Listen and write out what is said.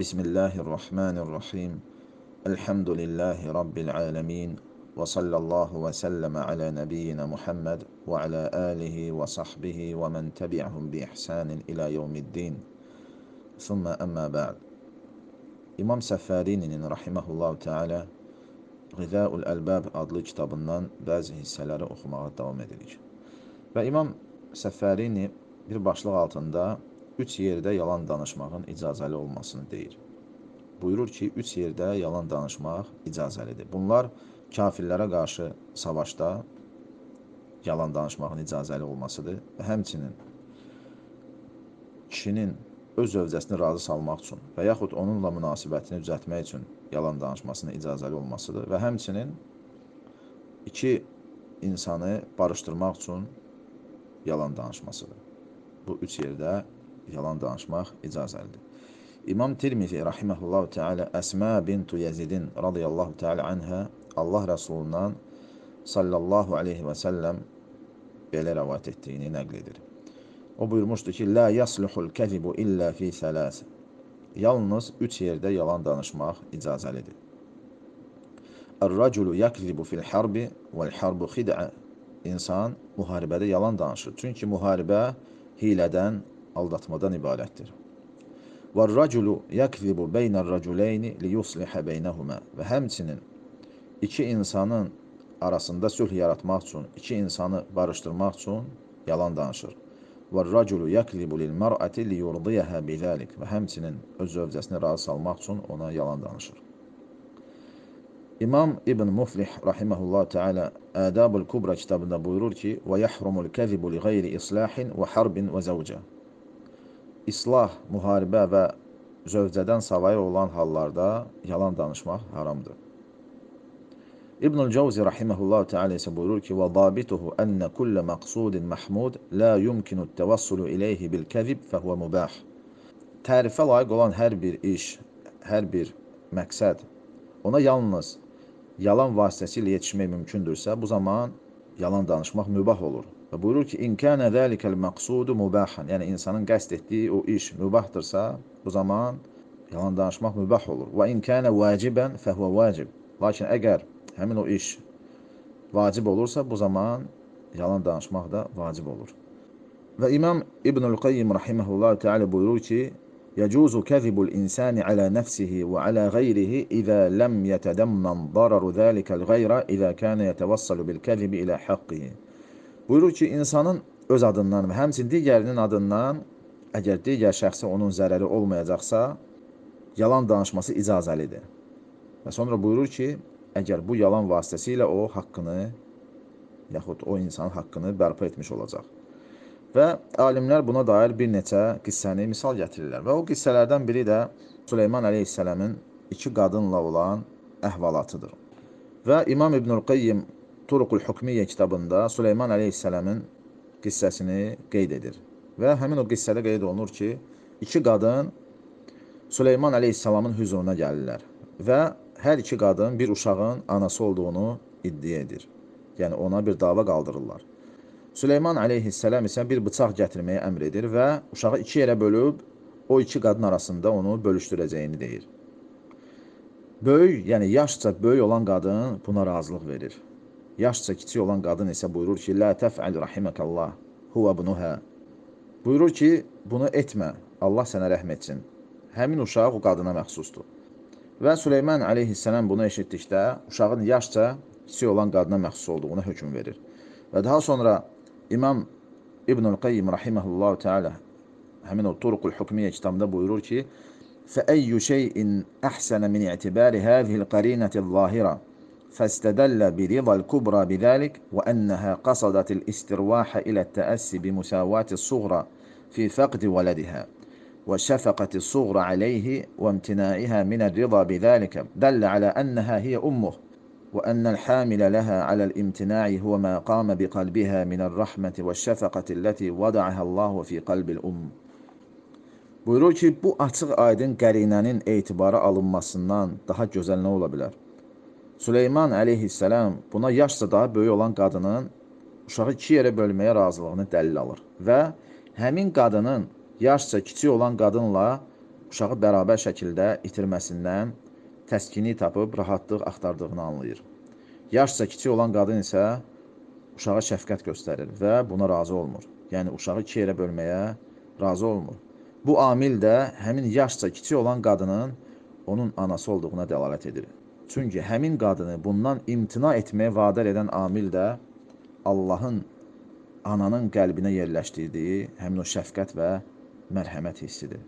بسم الله الرحمن الرحيم الحمد لله رب العالمين وصلى الله وسلم على نبينا محمد وعلى آله وصحبه ومن تبعهم بإحسان إلى يوم الدين ثم أما بعد İmam Səffərinin rahimehullah təala Qidaul Albab adlı kitabından bəzi hissələri oxumağa davam edirik. Və İmam Səffərini bir başlıq altında üç yerdə yalan danışmağın icazəli olmasını deyir. Buyurur ki, üç yerdə yalan danışmaq icazəlidir. Bunlar kafirlərə qarşı savaşda yalan danışmağın icazəli olmasıdır və həmçinin kişinin öz zövcəsini razı salmaq üçün və yaxud onunla münasibətini düzəltmək üçün yalan danışmasına icazəli olmasıdır və həmçinin iki insanı barışdırmaq üçün yalan danışmasıdır. Bu üç yerdə yalan danışmaq icazəlidir. İmam Tirmizi rahimehullah teala Əsma bintu Yazidin radıyallahu teala anha Allah Resulundan sallallahu aleyhi və səlləm belə rəvat etdiyini nəql edir. O buyurmuşdu ki, La yasluhul kəzibu illə fi sələs. Yalnız üç yerdə yalan danışmaq icazəlidir. Ər-raculu yakzibu fil harbi vel harbu xid'a. İnsan müharibədə yalan danışır. Çünki müharibə hilədən, aldatmadan ibarətdir. Və raculu yəkzibu beynər raculeyni li yuslihə beynəhumə və həmçinin iki insanın arasında sülh yaratmaq üçün, iki insanı barışdırmaq üçün yalan danışır. Və raculu yəkzibu lil mərəti li yurdiyəhə biləlik və həmçinin öz zövcəsini razı salmaq üçün ona yalan danışır. İmam İbn Muflih rahimehullah taala Adabul Kubra kitabında buyurur ki: "Və yahrumul kəzibu li qeyri islahin və harbin və zəvcə." İslah, müharibə və zövcədən savayı olan hallarda yalan danışmaq haramdır. İbnül Cavzi rahimehullah teala ise buyurur ki: "Və dabituhu enne kulle maqsudin mahmud la yumkinu tevassulu ileyhi bil kezib fehuve mubah." Tərifə layiq olan hər bir iş, hər bir məqsəd ona yalnız yalan vasitəsilə yetişmək mümkündürsə, bu zaman yalan danışmaq mübah olur. Və buyurur ki, "İn kana zalikal maqsudu mubahan." Yəni insanın qəsd etdiyi o iş mübahdırsa, bu zaman yalan danışmaq mübah olur. Və in kana vaciban fehuve vacib. Lakin əgər həmin o iş vacib olursa, bu zaman yalan danışmaq da vacib olur. Və İmam İbnül Qayyim rahimehullah teala buyurur ki, يجوز كذب الإنسان على نفسه وعلى غيره إذا لم يتدمن ضرر ذلك الغير إذا كان يتوصل بالكذب إلى حقه. Buyurur ki, insanın öz adından və həmçinin digərinin adından əgər digər şəxsə onun zərəri olmayacaqsa, yalan danışması icazəlidir. Və sonra buyurur ki, əgər bu yalan vasitəsilə o haqqını yaxud o insanın haqqını bərpa etmiş olacaq. Və alimlər buna dair bir neçə qissəni misal gətirirlər. Və o qissələrdən biri də Süleyman əleyhissələmin iki qadınla olan əhvalatıdır. Və İmam İbnül Qayyim Turuqul Hukmiyyə kitabında Süleyman əleyhissələmin qissəsini qeyd edir. Və həmin o qissədə qeyd olunur ki, iki qadın Süleyman əleyhissalamın hüzuruna gəlirlər və hər iki qadın bir uşağın anası olduğunu iddia edir. Yəni ona bir dava qaldırırlar. Süleyman əleyhissalam isə bir bıçaq gətirməyə əmr edir və uşağı iki yerə bölüb o iki qadın arasında onu bölüşdürəcəyini deyir. Böyük, yəni yaşca böyük olan qadın buna razılıq verir. Yaşca kiçik olan qadın isə buyurur ki, "La təf'al rahimakallah, huwa ibnuha." Buyurur ki, bunu etmə. Allah sənə rəhm etsin. Həmin uşaq o qadına məxsusdur. Və Süleyman əleyhissalam bunu eşitdikdə uşağın yaşca kiçik olan qadına məxsus olduğuna hökm verir. Və daha sonra İmam İbnül Qayyim rahimehullah teala həmin o Turuqul Hukmiyyə kitabında buyurur ki: "Fəeyyu şeyin əhsənə min i'tibari hâzihil qarinətil zahira" فاستدل برضا الكبرى بذلك وأنها قصدت الاسترواح إلى التأسي بمساواة الصغرى في فقد ولدها وشفقة الصغرى عليه وامتنائها من الرضا بذلك دل على أنها هي أمه وأن الحامل لها على الامتناع هو ما قام بقلبها من الرحمة والشفقة التي وضعها الله في قلب الأم Buyurur ki, bu açıq aydın qərinənin etibara alınmasından daha gözəl nə ola bilər? Süleyman əleyhissalam buna yaşca daha böyük olan qadının uşağı iki yerə bölməyə razılığını dəlil alır və həmin qadının yaşca kiçik olan qadınla uşağı bərabər şəkildə itirməsindən təskini tapıb rahatlıq axtardığını anlayır. Yaşca kiçik olan qadın isə uşağa şəfqət göstərir və buna razı olmur. Yəni uşağı iki yerə bölməyə razı olmur. Bu amil də həmin yaşca kiçik olan qadının onun anası olduğuna dəlalət edir. Çünki həmin qadını bundan imtina etməyə vadar edən amil də Allahın ananın qəlbinə yerləşdirdiyi həmin o şəfqət və mərhəmət hissidir.